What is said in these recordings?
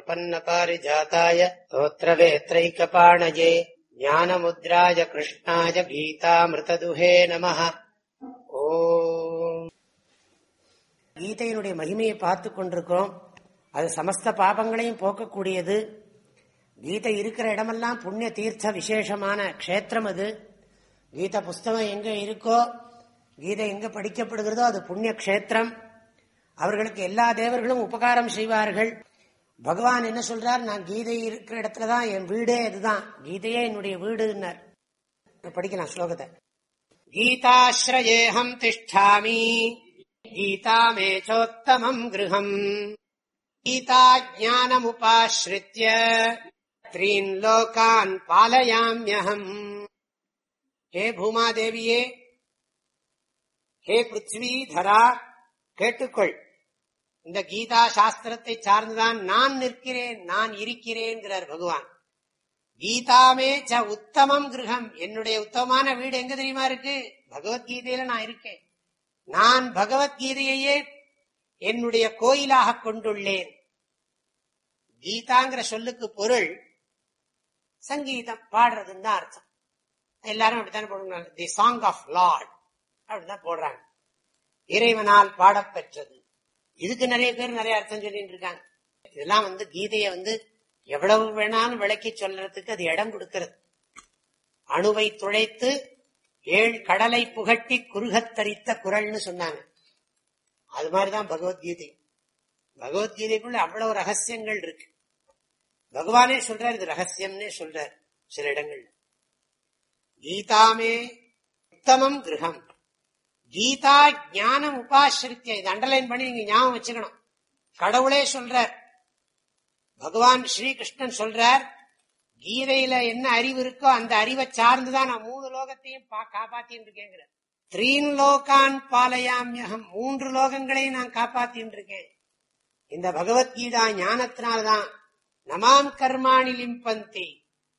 प्रपन्नपारिजाताय स्तोत्रवेत्रैकपाणजे ज्ञानमुद्राय कृष्णाय गीतामृतदुहे நமः ஓ கீதையினுடைய மகிமையை பார்த்து கொண்டிருக்கிறோம் அது சமஸ்த பாபங்களையும் போக்கக்கூடியது கீதை இருக்கிற இடமெல்லாம் புண்ணிய தீர்த்த விசேஷமான க்ஷேத்திரம் அது கீத புஸ்தகம் எங்க இருக்கோ கீதை எங்க படிக்கப்படுகிறதோ அது புண்ணிய க்ஷேத்திரம் அவர்களுக்கு எல்லா தேவர்களும் உபகாரம் செய்வார்கள் பகவான் என்ன சொல்றார்? நான் கீதை இருக்கிற இடத்துலதான் என் வீடே இதுதான். கீதையே என்னுடைய வீடுன்னார். படிக்கலாம் ஸ்லோகத்தை. கீதாஸ்ரயேஹம் திஷ்டாமி கீதா மேச்சோத்தமம் கிருஹம் கீதா ஜானமுபாஸ்ரித்ய த்ரீன் லோகான் பாலயாமியகம் ஹே பூமாதேவியே ஹே பிருத்வி தரா கேட்டுக்கொள். இந்த கீதா சாஸ்திரத்தை சார்ந்துதான் நான் நிற்கிறேன் நான் இருக்கிறேன்கிறார் பகவான். கீதாமே ச உத்தமம் கிரகம். என்னுடைய உத்தமமான வீடு எங்க தெரியுமா இருக்கு? பகவத்கீதையில நான் இருக்கேன். நான் பகவத்கீதையே என்னுடைய கோயிலாக கொண்டுள்ளேன். கீதாங்கிற சொல்லுக்கு பொருள் சங்கீதம் பாடுறதுன்னு தான் அர்த்தம். எல்லாரும் அப்படித்தானே போடுறாங்க தி சாங் ஆஃப் லார்ட் அப்படிதான் போடுறாங்க. இறைவனால் பாடப்பெற்றது. இதுக்கு நிறைய பேர் நிறைய அர்த்தம் சொல்லிட்டு இருக்காங்க இதெல்லாம் வந்து கீதைய வந்து எவ்வளவு வேணாலும் விளக்கி சொல்றதுக்கு அது இடம் கொடுக்கிறது. அணுவை துளைத்து ஏழு கடலை புகட்டி குறுகத்தரித்த குரல்னு சொன்னாங்க. அது மாதிரிதான் பகவத்கீதை. பகவத்கீதைக்குள்ள அவ்வளவு ரகசியங்கள் இருக்கு. பகவானே சொல்றார் இது ரகசியம்னே சொல்றார் சில இடங்கள்ல. கீதாமே உத்தமம் கிரகம். கீதா ஞானம் உபாசிரித்திய இது அண்டர்லைன் பண்ணி நீங்க ஞாபகம் வச்சுக்கணும். கடவுளே சொல்றார். பகவான் ஸ்ரீகிருஷ்ணன் சொல்றார் கீதையில என்ன அறிவு இருக்கோ அந்த அறிவை சார்ந்துதான் நான் மூணு லோகத்தையும் காப்பாத்தின்னு இருக்கேங்கிற த்ரீன் லோகான் பாலயாமியகம் மூன்று லோகங்களையும் நான் காப்பாத்தின்னு இருக்கேன் இந்த பகவத்கீதா ஞானத்தினால்தான் நமாம் கர்மாணி லிம்பந்தி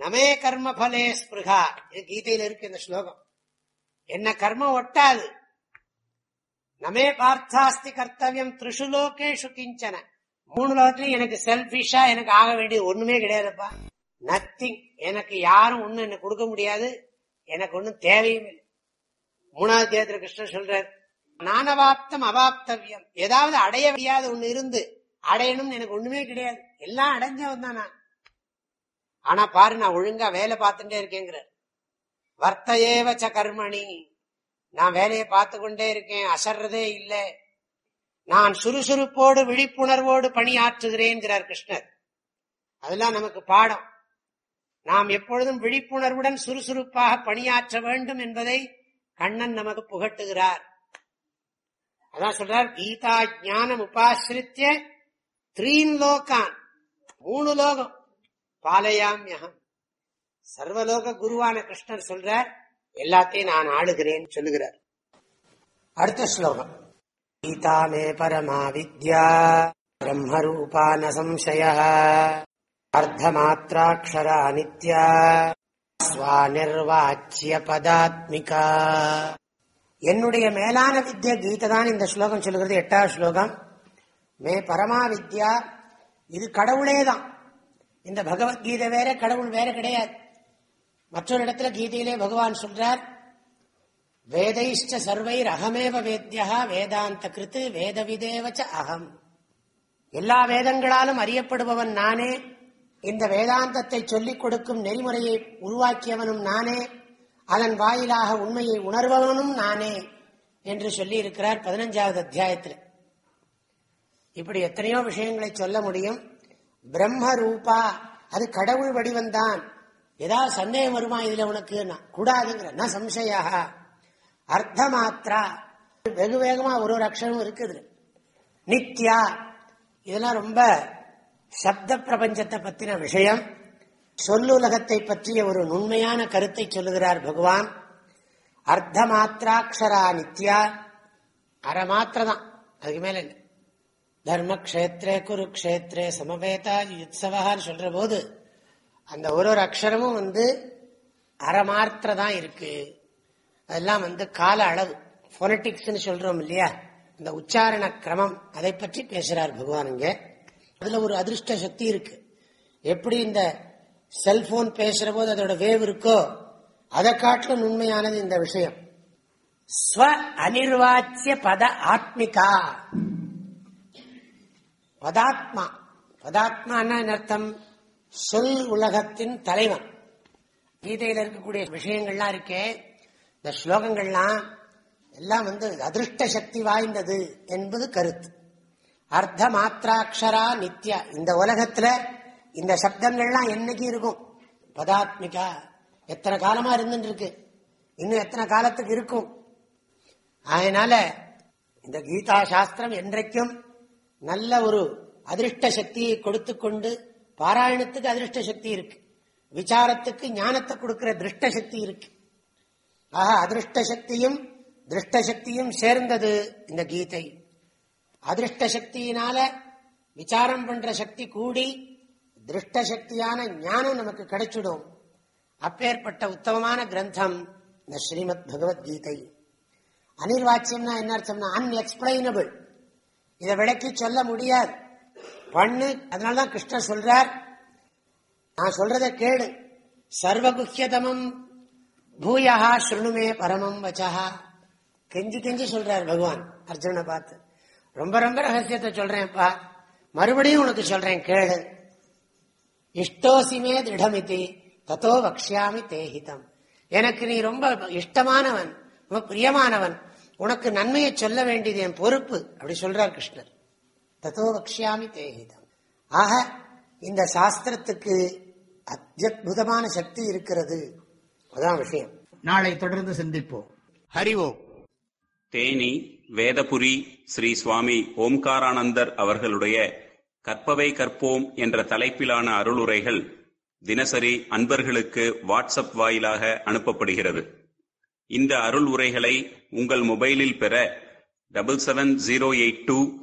நமே கர்ம பலே ஸ்பிருகா இது கீதையில இருக்கு இந்த ஸ்லோகம். என்ன கர்மம் ஒட்டாது. நமே பார்த்தாஸ்தி கர்த்தவியம் திரிஷு லோகேஷு கிஞ்சன மூணு லோகத்திலையும் எனக்கு செல்பிஷா எனக்கு ஆக வேண்டியது ஒண்ணுமே கிடையாதுப்பா. நத்திங் எனக்கு யாரும் ஒண்ணு எனக்கு கொடுக்க முடியாது. எனக்கு ஒண்ணும் தேவையும் இல்லை. மூணாவது தேர்தல் கிருஷ்ணன் சொல்றார் நானவாப்தம் அவாப்தவியம். ஏதாவது அடைய முடியாத ஒண்ணு இருந்து அடையணும்னு எனக்கு ஒண்ணுமே கிடையாது. எல்லாம் அடைஞ்சவன் தான் நான். ஆனா பாரு நான் ஒழுங்கா வேலை பார்த்துட்டே இருக்கேங்கிறார். வர்த்தயேவச்ச கர்மணி. நான் வேலையை பார்த்து கொண்டே இருக்கேன் அசர்றதே இல்லை. நான் சுறுசுறுப்போடு விழிப்புணர்வோடு பணியாற்றுகிறேன்கிறார் கிருஷ்ணர். அதெல்லாம் நமக்கு பாடம். நாம் எப்பொழுதும் விழிப்புணர்வுடன் சுறுசுறுப்பாக பணியாற்ற வேண்டும் என்பதை கண்ணன் நமக்கு புகட்டுகிறார். அதான் சொல்றார் கீதா ஜானம் உபாசிரித்திய த்ரீன் லோகான் மூணு லோகம். பாலயாமியகம். சர்வலோக குருவான கிருஷ்ணர் சொல்றார் எல்லாத்தையும் நான் ஆளுகிறேன் சொல்லுகிறார். அடுத்த ஸ்லோகம். கீதா மே பரமா வித்யா பிரம்மரூபா ந சம்சய அர்த்தமாத்திராட்சரா நித்யா ஸ்வாநிர்வாச்சிய பதாத்மிகா. என்னுடைய மேலான வித்யா கீதை தான் இந்த ஸ்லோகம் சொல்லுகிறது எட்டாவது ஸ்லோகம். மே பரமா வித்யா இது கடவுளே தான். இந்த பகவத்கீதை வேற கடவுள் வேற கிடையாது. மற்றொரு இடத்துல கீதையிலே பகவான் சொல்றார் வேதைஷ்ட சர்வைர் அகமேவ வேத்யா வேதாந்த கிருத்து வேதவிதேவச்ச அகம். எல்லா வேதங்களாலும் அறியப்படுபவன் நானே இந்த வேதாந்தத்தை சொல்லிக் கொடுக்கும் நெறிமுறையை உருவாக்கியவனும் நானே அதன் வாயிலாக உண்மையை உணர்பவனும் நானே என்று சொல்லி இருக்கிறார் பதினஞ்சாவது அத்தியாயத்தில். இப்படி எத்தனையோ விஷயங்களை சொல்ல முடியும். பிரம்ம ரூபா அது கடவுள் வடிவந்தான் ஏதாவது சந்தேகம் வருமா இதுல உனக்கு? கூடாதுங்கிற. ந சம்சயா? அர்த்த மாத்திரா வெகு வேகமா ஒரு ஒரு அக்ஷரமும் இருக்குது நித்யா. இதெல்லாம் ரொம்ப சப்த பிரபஞ்சத்தை பத்தின விஷயம். சொல்லுலகத்தை பற்றிய ஒரு நுண்மையான கருத்தை சொல்லுகிறார் பகவான். அர்த்த மாத்திராட்சரா நித்யா. அரை மாத்திர தான் அதுக்கு மேல இல்லை தர்மக்ஷேத்ரே குருக்ஷேத்ரே சமவேதா யுத்சவான்னு சொல்ற போது அந்த ஒரு ஒரு அக்ஷரமும் வந்து அறமாத்திர தான் இருக்கு. அதெல்லாம் வந்து கால அளவு. பொலிட்டிக்ஸ் சொல்றோம் இல்லையா? இந்த உச்சாரண கிரமம். அதை பற்றி பேசுறார் பகவான் அதுல ஒரு அதிர்ஷ்ட சக்தி இருக்கு. எப்படி இந்த செல்போன் பேசுற போது அதோட வேவ் இருக்கோ அதை காட்டிலும் உண்மையானது இந்த விஷயம். ஸ்வ அனிர்வாச்சிய பத ஆத்மிகா. பதாத்மா. பதாத்மா அர்த்தம்? சொல் உலகத்தின் தலைவன். கீதையில இருக்கக்கூடிய விஷயங்கள்லாம் இருக்கே. இந்த ஸ்லோகங்கள்லாம் எல்லாம் வந்து அதிருஷ்ட சக்தி வாய்ந்தது என்பது கருத்து. அர்த்த மாத்திராட்சரா நித்யா. இந்த உலகத்துல இந்த சப்தங்கள்லாம் என்னைக்கு இருக்கும்? பதாத்மிகா. எத்தனை காலமா இருந்துட்டு இருக்கு இன்னும் எத்தனை காலத்துக்கு இருக்கும்? அதனால இந்த கீதா சாஸ்திரம் என்றைக்கும் நல்ல ஒரு அதிருஷ்ட சக்தியை கொடுத்து கொண்டு பாராயணத்துக்கு அதிருஷ்ட சக்தி இருக்கு. விசாரத்துக்கு ஞானத்தை கொடுக்கிற திருஷ்ட சக்தி இருக்கு. ஆக அதிருஷ்ட சக்தியும் திருஷ்ட சக்தியும் சேர்ந்தது இந்த கீதை. அதிருஷ்ட சக்தியினால விசாரம் பண்ற சக்தி கூடி திருஷ்ட சக்தியான ஞானம் நமக்கு கிடைச்சிடும். அப்பேற்பட்ட உத்தமமான கிரந்தம் இந்த ஸ்ரீமத் பகவத்கீதை. அனிர்வாச்சியம்னா என்ன அர்த்தம்னா அன்எக்ஸ்பிளைனபிள் இதை விளக்கி சொல்ல முடியாது. பண்ணு. அதனாலதான் கிருஷ்ணர் சொல்றார் நான் சொல்றதை கேடு சர்வகுஹ்யதமம் பூயா ஸ்ருணுமே பரமம் வச்சா கெஞ்சி கெஞ்சி சொல்றார் பகவான் அர்ஜுனை பார்த்து. ரொம்ப ரொம்ப ரகசியத்தை சொல்றேன்ப்பா. மறுபடியும் உனக்கு சொல்றேன் கேளு. இஷ்டோசிமே திருடமிதி தத்தோ வக்ஷாமி தேஹிதம். எனக்கு நீ ரொம்ப இஷ்டமானவன் ரொம்ப பிரியமானவன். உனக்கு நன்மையை சொல்ல வேண்டியது என் பொறுப்பு அப்படி சொல்றார் கிருஷ்ணர். தத்தோ வக்ஷாமி தேஹிதம் ஆக இந்த சாஸ்திரத்துக்கு அத்தியுதமான சக்தி இருக்கிறது. அதான் விஷயம். நாளை தொடர்ந்து சிந்திப்போம். ஹரி ஓம். தேனி வேதபுரி ஸ்ரீ சுவாமி ஓம்காரானந்தர் அவர்களுடைய கற்பவை கற்போம் என்ற தலைப்பிலான அருளுரைகள் தினசரி அன்பர்களுக்கு வாட்ஸ்அப் வாயிலாக அனுப்பப்படுகிறது. இந்த அருள் உரைகளை உங்கள் மொபைலில் பெற double seven zero eight two